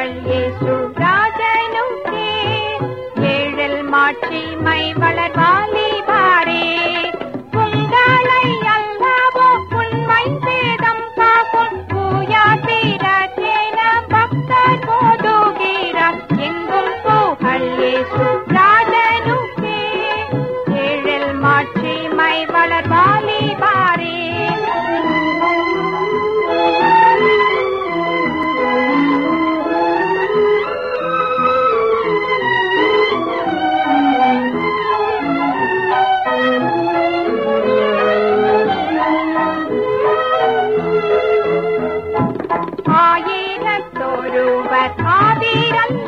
நாங்கள் இயேசு ராஜனுக்கே ஏழல் மாட்சிமை வளர்வாலே பாரே. உங்களை அல்லவோ உண்மை சேதம் காக்கும் பூயா சீரச்சேன பக்தர் போதுகிறார் எங்கும் புகழ் இயேசு ஆயிரத்தொருவர்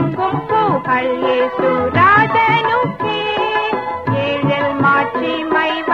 எங்கும் புகழ் இயேசு ராஜனுக்கே எழில் மாட்சிமை வளர்